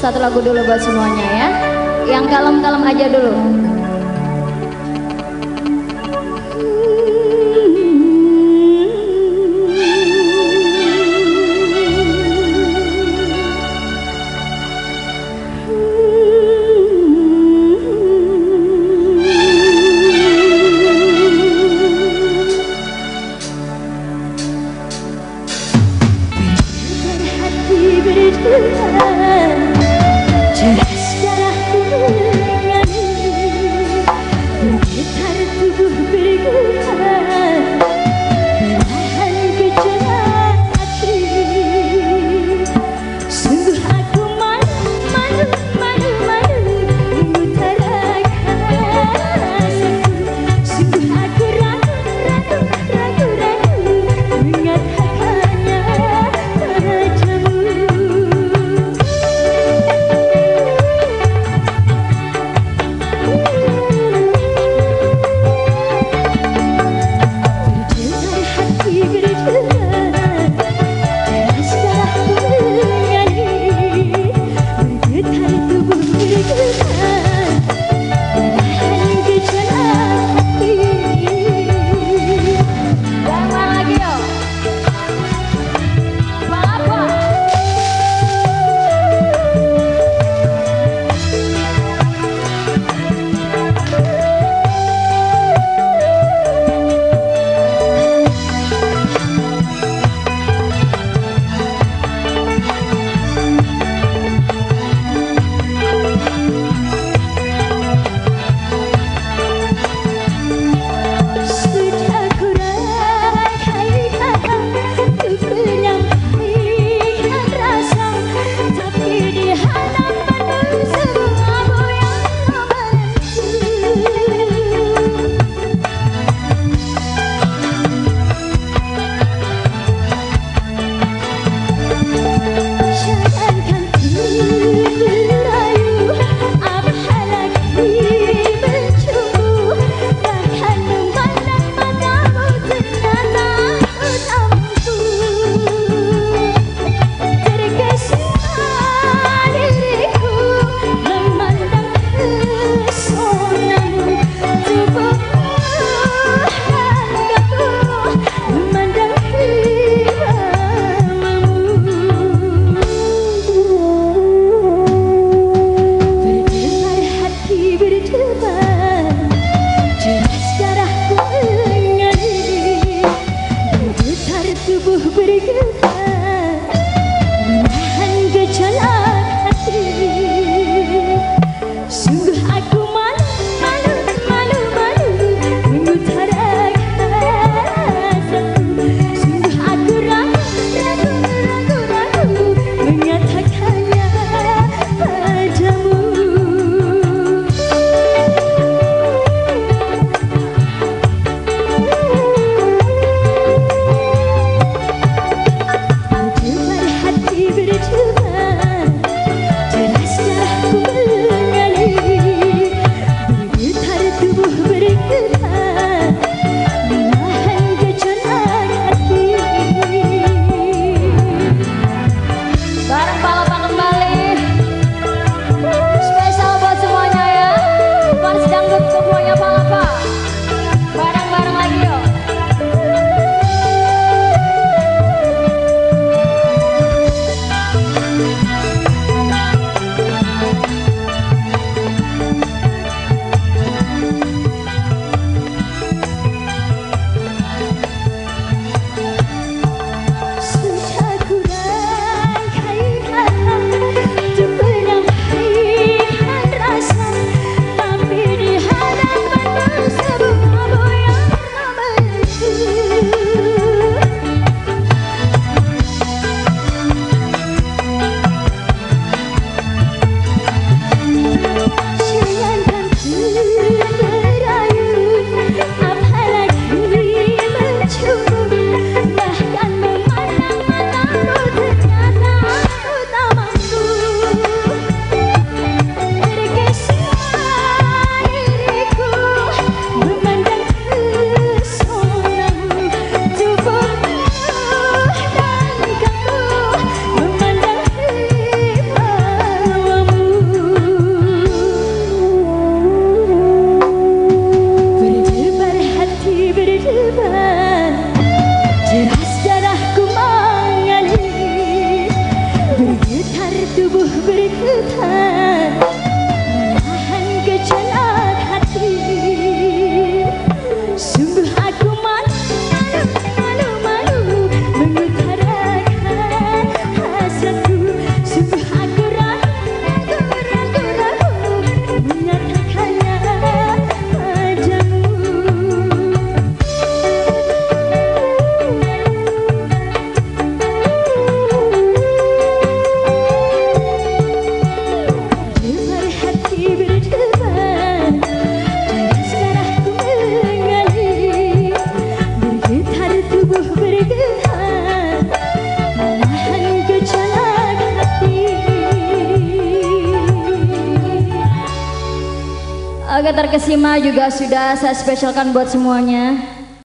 Satu lagu dulu buat semuanya ya. Yang kalem-kalem aja dulu. Oke terkesima juga sudah saya spesialkan buat semuanya